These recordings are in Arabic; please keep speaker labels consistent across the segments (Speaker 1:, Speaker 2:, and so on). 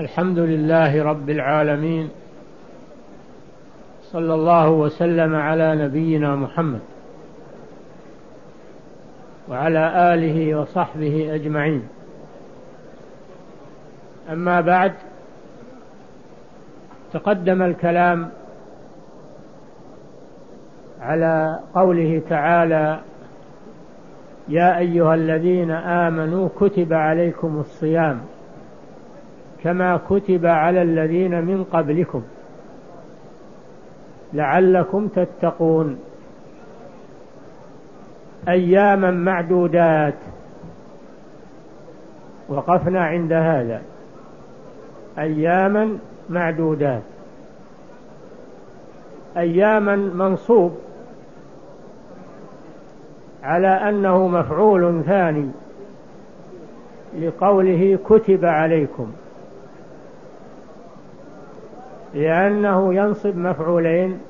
Speaker 1: الحمد لله رب العالمين صلى الله وسلم على نبينا محمد وعلى آله وصحبه أجمعين. أما بعد تقدم الكلام على قوله تعالى يا أيها الذين آمنوا كتب عليكم الصيام. كما كتب على الذين من قبلكم. لعلكم تتقون. أياما معدودات. وقفنا عند هذا. أياما معدودات. أياما منصوب. على أنه مفعول ثاني. لقوله كتب عليكم. لأنه ينصب مفعولين.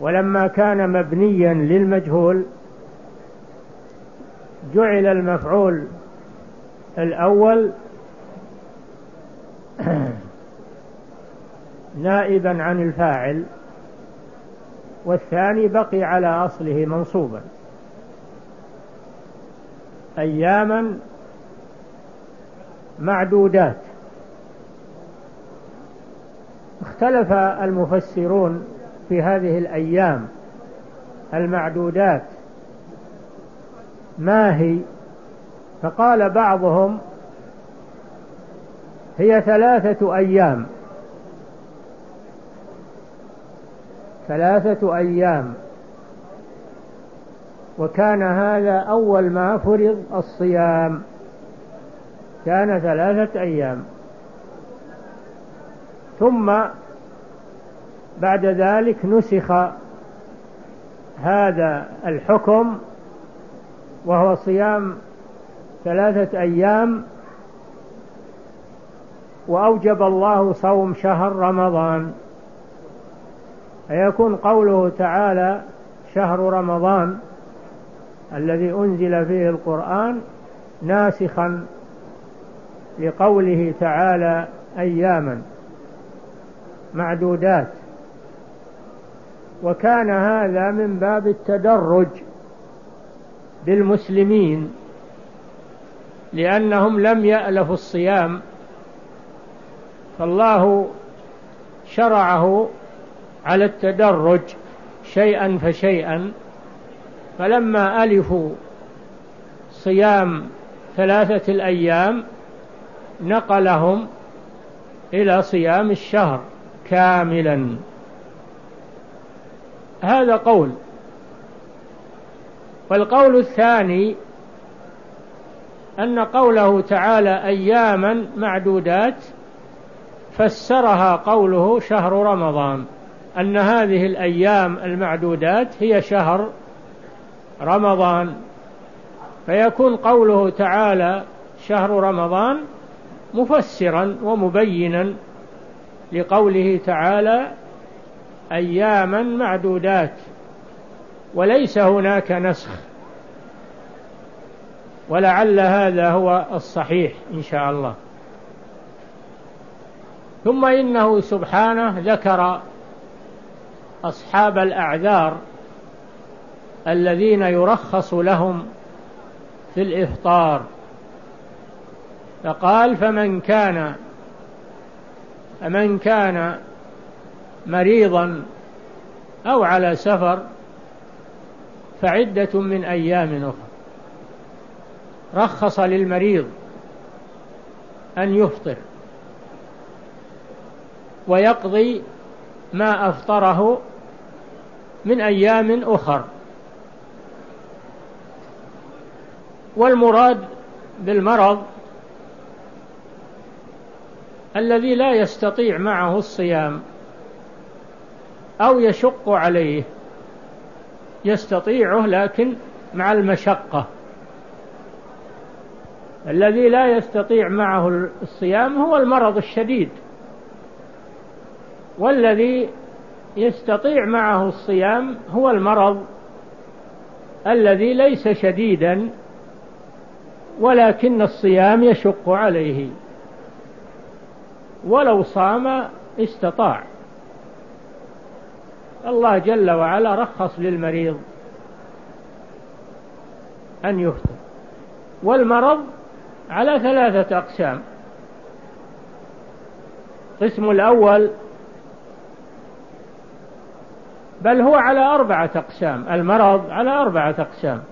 Speaker 1: ولما كان مبنيا للمجهول جعل المفعول الأول نائبا عن الفاعل والثاني بقي على أصله منصوبا. أياما معدودات. اختلف المفسرون في هذه الأيام المعدودات ما هي؟ فقال بعضهم هي ثلاثة أيام. ثلاثة أيام. وكان هذا أول ما فرض الصيام. كان ثلاثة أيام. ثم بعد ذلك نسخ هذا الحكم وهو صيام ثلاثة أيام وأوجب الله صوم شهر رمضان. فيكون قوله تعالى شهر رمضان الذي أنزل فيه القرآن ناسخا لقوله تعالى أياما معدودات. وكان هذا من باب التدرج بالمسلمين لأنهم لم يألفوا الصيام فالله شرعه على التدرج شيئا فشيئا فلما ألفوا صيام ثلاثة الأيام نقلهم إلى صيام الشهر كاملا. هذا قول. والقول الثاني أن قوله تعالى أياما معدودات فسرها قوله شهر رمضان أن هذه الأيام المعدودات هي شهر رمضان. فيكون قوله تعالى شهر رمضان مفسرا ومبينا لقوله تعالى أياما معدودات وليس هناك نسخ ولعل هذا هو الصحيح إن شاء الله. ثم إنه سبحانه ذكر أصحاب الأعذار الذين يرخص لهم في الإفطار. فقال فمن كان فمن كان مريضا أو على سفر فعدة من أيام أخرى. رخص للمريض أن يفطر ويقضي ما أفطره من أيام أخر. والمراد بالمرض الذي لا يستطيع معه الصيام أو يشق عليه. يستطيعه لكن مع المشقة. الذي لا يستطيع معه الصيام هو المرض الشديد. والذي يستطيع معه الصيام هو المرض الذي ليس شديدا ولكن الصيام يشق عليه. ولو صام استطاع. الله جل وعلا رخص للمريض أن يفطر والمرض على ثلاثة أقسام. القسم الأول بل هو على أربعة أقسام المرض على أربعة أقسام.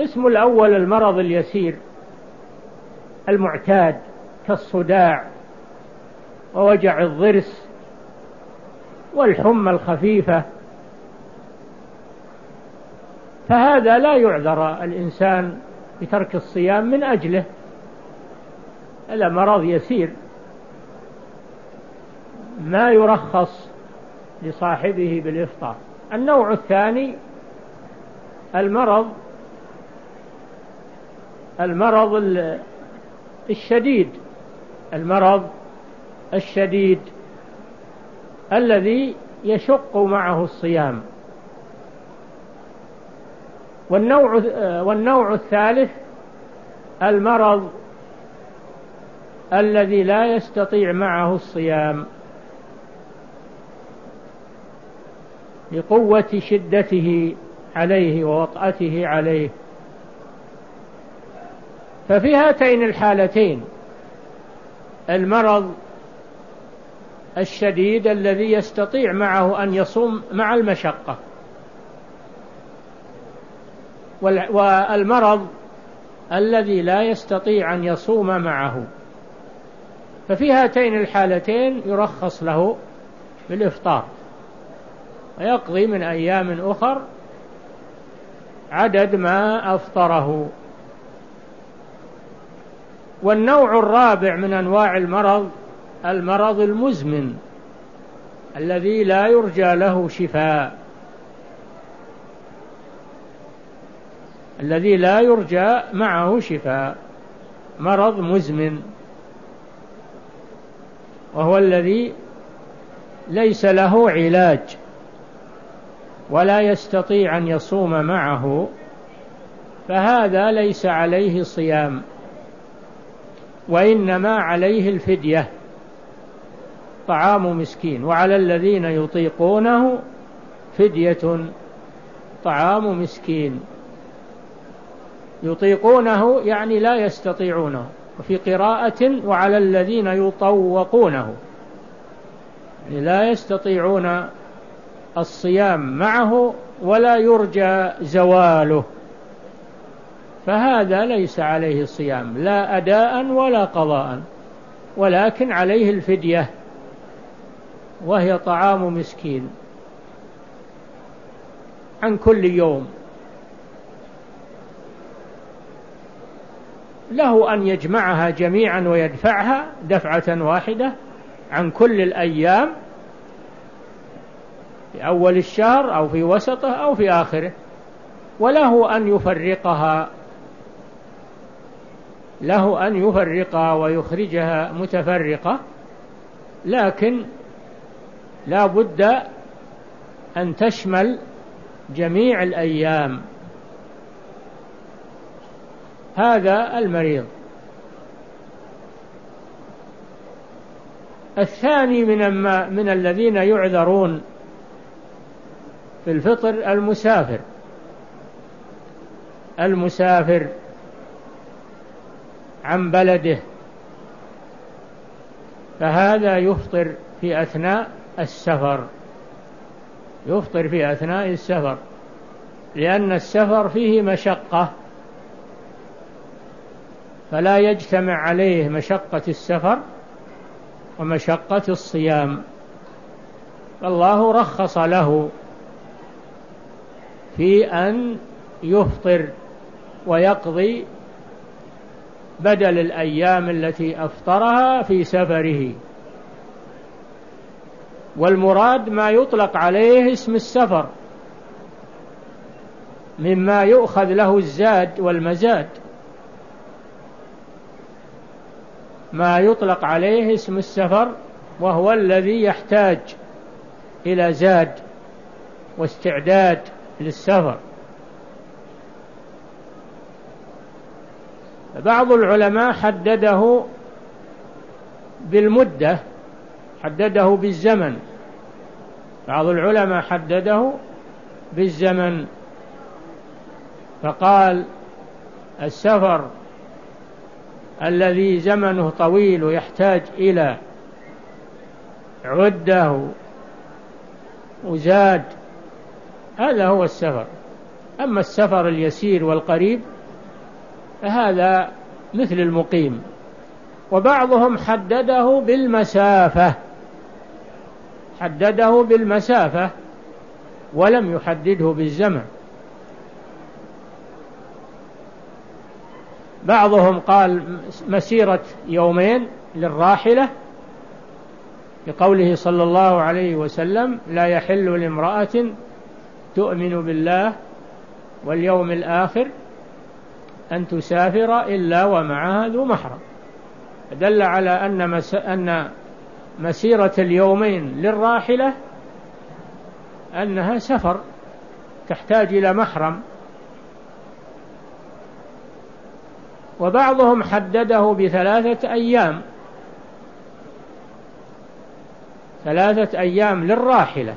Speaker 1: القسم الأول المرض اليسير المعتاد كالصداع ووجع الضرس والحمى الخفيفة. فهذا لا يعذر الإنسان بترك الصيام من أجله. هذا مرض يسير. ما يرخص لصاحبه بالإفطار. النوع الثاني المرض المرض الشديد. المرض الشديد. الذي يشق معه الصيام. والنوع والنوع الثالث المرض الذي لا يستطيع معه الصيام. لقوة شدته عليه ووطأته عليه. ففي هاتين الحالتين المرض الشديد الذي يستطيع معه أن يصوم مع المشقة. والمرض الذي لا يستطيع أن يصوم معه. ففي هاتين الحالتين يرخص له بالإفطار. ويقضي من أيام أخر عدد ما أفطره. والنوع الرابع من أنواع المرض المرض المزمن الذي لا يرجى له شفاء. الذي لا يرجى معه شفاء. مرض مزمن. وهو الذي ليس له علاج. ولا يستطيع أن يصوم معه. فهذا ليس عليه صيام. وإنما عليه الفدية. طعام مسكين وعلى الذين يطيقونه فدية طعام مسكين. يطيقونه يعني لا يستطيعونه وفي قراءة وعلى الذين يطوقونه. يعني لا يستطيعون الصيام معه ولا يرجى زواله. فهذا ليس عليه صيام لا أداء ولا قضاء ولكن عليه الفدية. وهي طعام مسكين. عن كل يوم. له أن يجمعها جميعا ويدفعها دفعة واحدة عن كل الأيام في أول الشهر أو في وسطه أو في آخره. وله أن يفرقها. له أن يفرقها ويخرجها متفرقة لكن لا بد أن تشمل جميع الأيام. هذا المريض. الثاني من من الذين يعذرون في الفطر المسافر. المسافر عن بلده. فهذا يفطر في أثناء السفر. يفطر في أثناء السفر لأن السفر فيه مشقة فلا يجتمع عليه مشقة السفر ومشقة الصيام. فالله رخص له في أن يفطر ويقضي بدل الأيام التي أفطرها في سفره. والمراد ما يطلق عليه اسم السفر مما يؤخذ له الزاد والمزاد. ما يطلق عليه اسم السفر وهو الذي يحتاج إلى زاد واستعداد للسفر. بعض العلماء حدده بالمدة حدده بالزمن. بعض العلماء حدده بالزمن. فقال السفر الذي زمنه طويل ويحتاج إلى عدة وزاد هذا هو السفر. أما السفر اليسير والقريب فهذا مثل المقيم. وبعضهم حدده بالمسافة. حدده بالمسافة ولم يحدده بالزمن. بعضهم قال مسيرة يومين للراحلة لقوله صلى الله عليه وسلم لا يحل لامرأة تؤمن بالله واليوم الآخر أن تسافر إلا ومعها ذو محرم. دل على أن, مس... أن مسيرة اليومين للراحلة أنها سفر تحتاج إلى محرم. وبعضهم حدده بثلاثة أيام. ثلاثة أيام للراحلة.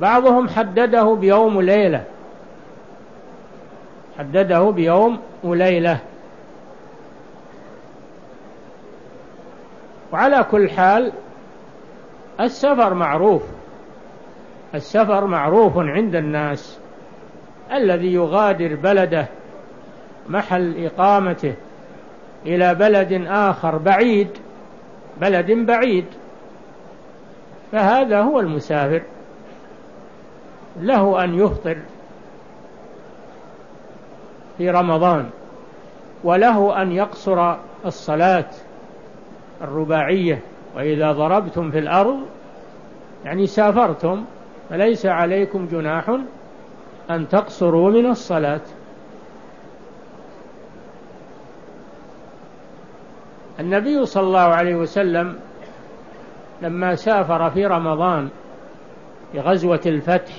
Speaker 1: بعضهم حدده بيوم وليلة حدده بيوم وليلة وعلى كل حال السفر معروف. السفر معروف عند الناس. الذي يغادر بلده محل إقامته إلى بلد آخر بعيد بلد بعيد. فهذا هو المسافر. له أن يفطر في رمضان وله أن يقصر الصلاة. الرباعية وإذا ضربتم في الأرض يعني سافرتم فليس عليكم جناح أن تقصروا من الصلاة. النبي صلى الله عليه وسلم لما سافر في رمضان في غزوة الفتح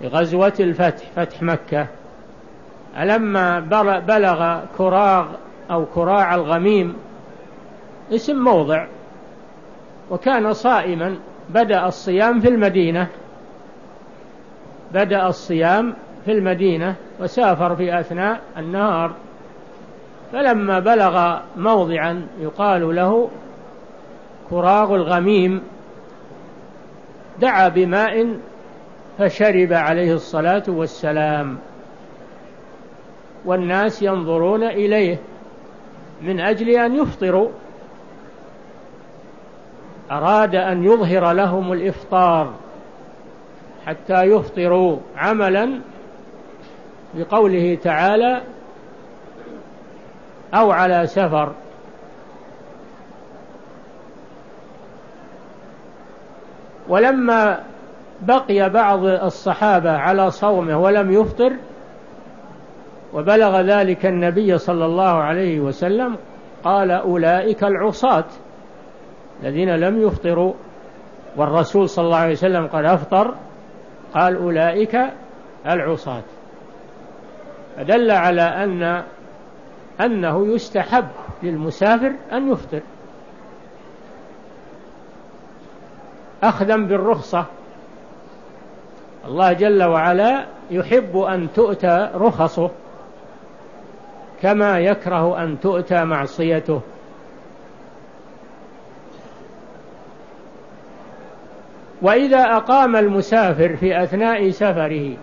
Speaker 1: في غزوة الفتح فتح مكة لما بلغ كراغ أو كراع الغميم اسم موضع. وكان صائما بدأ الصيام في المدينة. بدأ الصيام في المدينة وسافر في أثناء النهار. فلما بلغ موضعا يقال له كراغ الغميم دعا بماء فشرب عليه الصلاة والسلام. والناس ينظرون إليه من أجل أن يفطروا. أراد أن يظهر لهم الإفطار حتى يفطروا عملا بقوله تعالى أو على سفر. ولما بقي بعض الصحابة على صومه ولم يفطر وبلغ ذلك النبي صلى الله عليه وسلم قال أولئك العصاة. الذين لم يفطروا والرسول صلى الله عليه وسلم قد أفطر قال أولئك العصاة. فدل على أن أنه يستحب للمسافر أن يفطر. أخذا بالرخصة. الله جل وعلا يحب أن تؤتى رخصه كما يكره أن تؤتى معصيته. وإذا أقام المسافر في أثناء سفره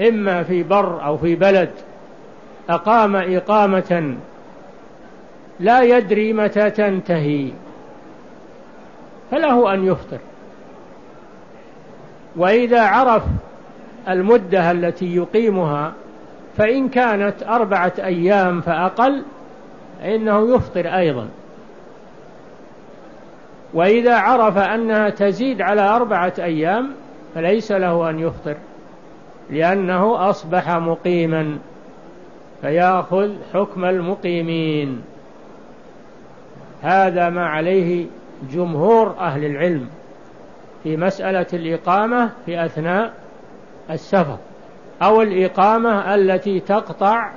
Speaker 1: إما في بر أو في بلد أقام إقامة لا يدري متى تنتهي فله أن يفطر. وإذا عرف المدة التي يقيمها فإن كانت أربعة أيام فأقل فإنه يفطر أيضا. وإذا عرف أنها تزيد على أربعة أيام فليس له أن يفطر لأنه أصبح مقيما فيأخذ حكم المقيمين. هذا ما عليه جمهور أهل العلم في مسألة الإقامة في أثناء السفر أو الإقامة التي تقطع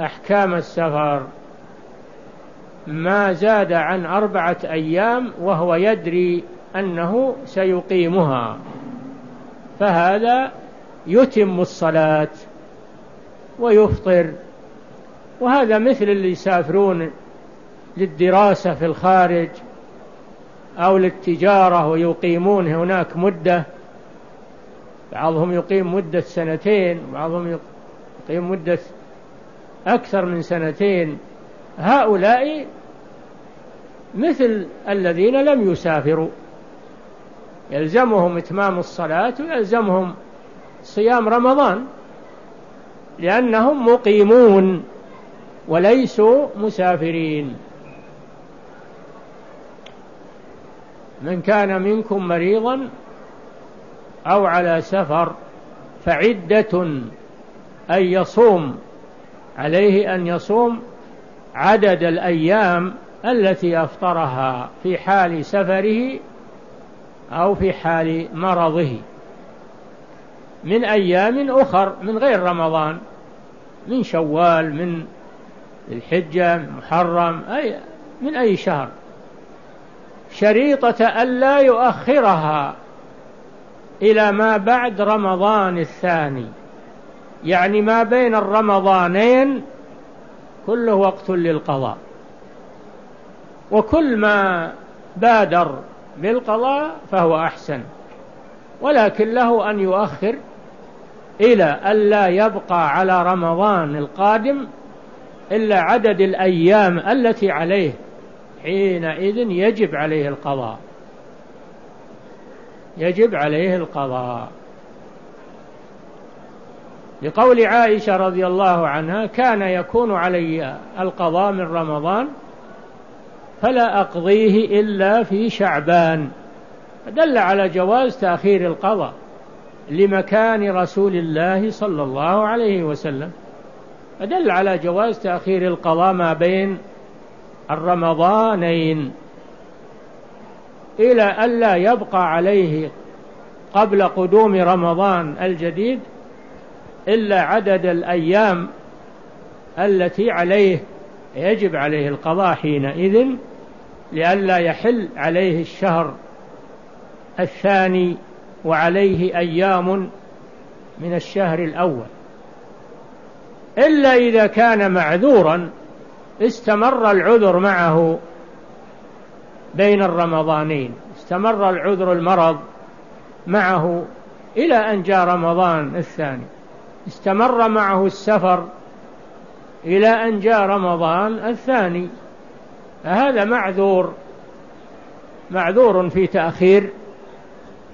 Speaker 1: أحكام السفر. ما زاد عن أربعة أيام وهو يدري أنه سيقيمها. فهذا يتم الصلاة ويفطر. وهذا مثل اللي يسافرون للدراسة في الخارج أو للتجارة ويقيمون هناك مدة. بعضهم يقيم مدة سنتين بعضهم يقيم مدة أكثر من سنتين. هؤلاء مثل الذين لم يسافروا. يلزمهم إتمام الصلاة ويلزمهم صيام رمضان لأنهم مقيمون وليسوا مسافرين. من كان منكم مريضا أو على سفر فعدة أن يصوم عليه أن يصوم عدد الأيام التي أفطرها في حال سفره أو في حال مرضه. من أيام أخر من غير رمضان من شوال من الحجة محرم أي من أي شهر. شريطة ألا يؤخرها إلى ما بعد رمضان الثاني. يعني ما بين الرمضانين كله وقت للقضاء. وكل ما بادر بالقضاء فهو أحسن. ولكن له أن يؤخر إلى ألا يبقى على رمضان القادم إلا عدد الأيام التي عليه حينئذ يجب عليه القضاء. يجب عليه القضاء. لقول عائشة رضي الله عنها كان يكون علي القضاء من رمضان فلا أقضيه إلا في شعبان. دل على جواز تأخير القضاء لمكان رسول الله صلى الله عليه وسلم. فدل على جواز تأخير القضاء ما بين الرمضانين إلى ألا يبقى عليه قبل قدوم رمضان الجديد إلا عدد الأيام التي عليه يجب عليه القضاء حينئذ لئلا يحل عليه الشهر الثاني وعليه أيام من الشهر الأول. إلا إذا كان معذورا استمر العذر معه بين الرمضانين استمر العذر المرض معه إلى أن جاء رمضان الثاني. استمر معه السفر إلى أن جاء رمضان الثاني. فهذا معذور معذور في تأخير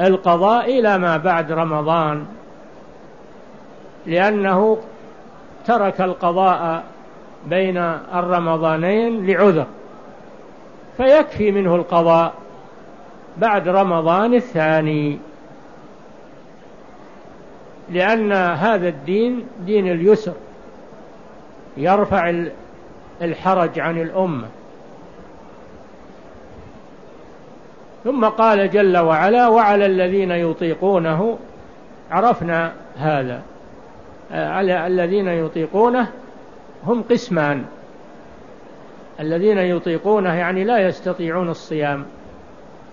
Speaker 1: القضاء إلى ما بعد رمضان لأنه ترك القضاء بين الرمضانين لعذر فيكفي منه القضاء بعد رمضان الثاني. لأن هذا الدين دين اليسر يرفع الحرج عن الأمة. ثم قال جل وعلا وعلى الذين يطيقونه عرفنا هذا. على الذين يطيقونه هم قسمان. الذين يطيقونه يعني لا يستطيعون الصيام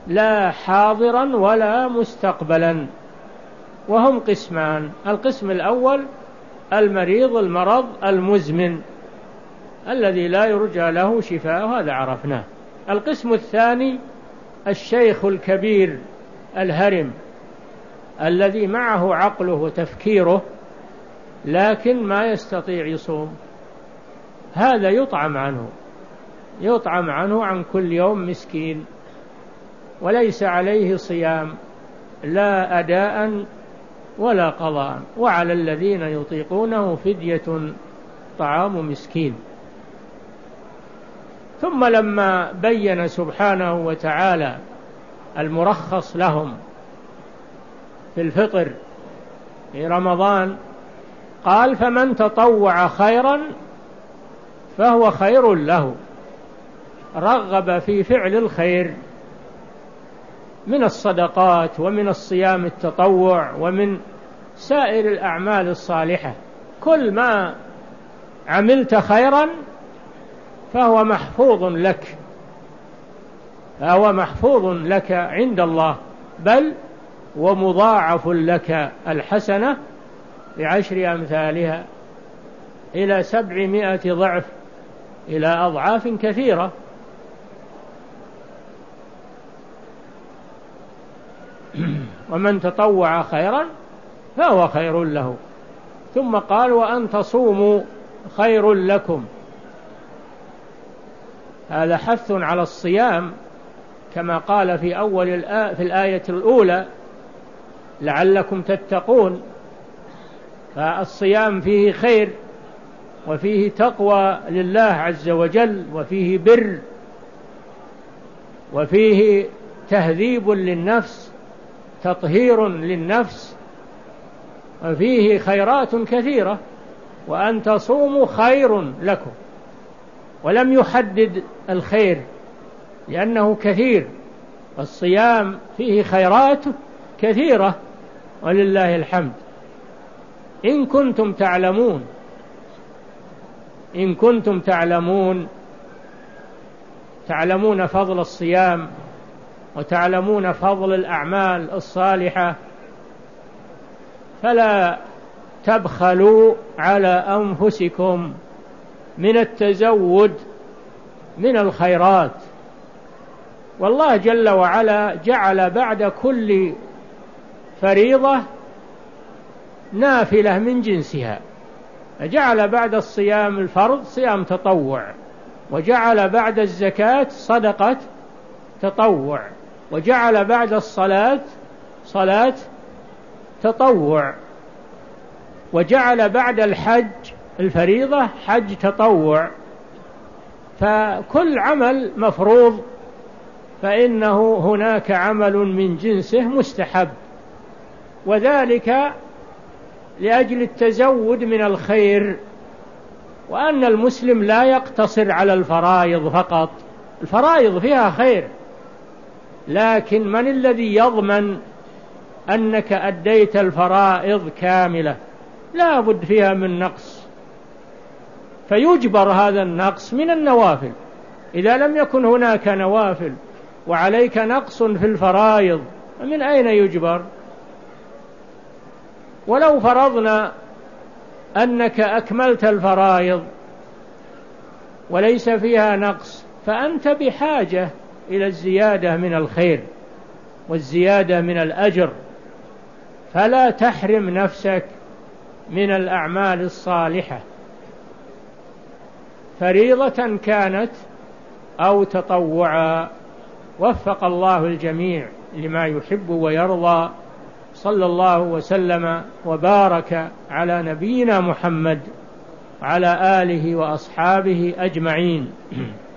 Speaker 1: لا حاضرا ولا مستقبلا. وهم قسمان. القسم الأول المريض المرض المزمن الذي لا يرجى له شفاء هذا عرفناه. القسم الثاني الشيخ الكبير الهرم الذي معه عقله وتفكيره لكن ما يستطيع يصوم. هذا يطعم عنه يطعم عنه عن كل يوم مسكين وليس عليه صيام لا أداء ولا قضاء وعلى الذين يطيقونه فدية طعام مسكين. ثم لما بين سبحانه وتعالى المرخص لهم في الفطر في رمضان قال فمن تطوع خيرا فهو خير له. رغب في فعل الخير. من الصدقات ومن الصيام التطوع ومن سائر الأعمال الصالحة. كل ما عملت خيرا فهو محفوظ لك. فهو محفوظ لك عند الله. بل ومضاعف لك الحسنة بعشر أمثالها إلى سبعمائة ضعف إلى أضعاف كثيرة. ومن تطوع خيرا فهو خير له. ثم قال وأن تصوموا خير لكم. هذا حث على الصيام كما قال في أول الآية في الآية الأولى لعلكم تتقون. فالصيام فيه خير وفيه تقوى لله عز وجل وفيه بر وفيه تهذيب للنفس تطهير للنفس وفيه خيرات كثيرة وأن تصوموا خير لكم. ولم يحدد الخير لأنه كثير. الصيام فيه خيرات كثيرة ولله الحمد. إن كنتم تعلمون إن كنتم تعلمون تعلمون فضل الصيام وتعلمون فضل الأعمال الصالحة فلا تبخلوا على أنفسكم من التزود من الخيرات. والله جل وعلا جعل بعد كل فريضة نافلة من جنسها فجعل بعد الصيام الفرض صيام تطوع وجعل بعد الزكاة صدقة تطوع. وجعل بعد الصلاة صلاة تطوع. وجعل بعد الحج الفريضة حج تطوع. فكل عمل مفروض فإنه هناك عمل من جنسه مستحب. وذلك لأجل التزود من الخير وأن المسلم لا يقتصر على الفرائض فقط. الفرائض فيها خير لكن من الذي يضمن أنك أديت الفرائض كاملة؟ لا بد فيها من نقص. فيجبر هذا النقص من النوافل. إذا لم يكن هناك نوافل وعليك نقص في الفرائض من أين يجبر؟ ولو فرضنا أنك أكملت الفرائض وليس فيها نقص فأنت بحاجة إلى الزيادة من الخير والزيادة من الأجر. فلا تحرم نفسك من الأعمال الصالحة. فريضة كانت أو تطوعا. وفق الله الجميع لما يحب ويرضى. صلى الله وسلم وبارك على نبينا محمد وعلى آله وأصحابه أجمعين.